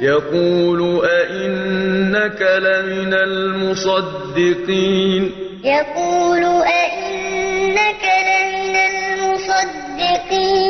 يقول أئنك لمن المصدقين يقول أئنك لمن المصدقين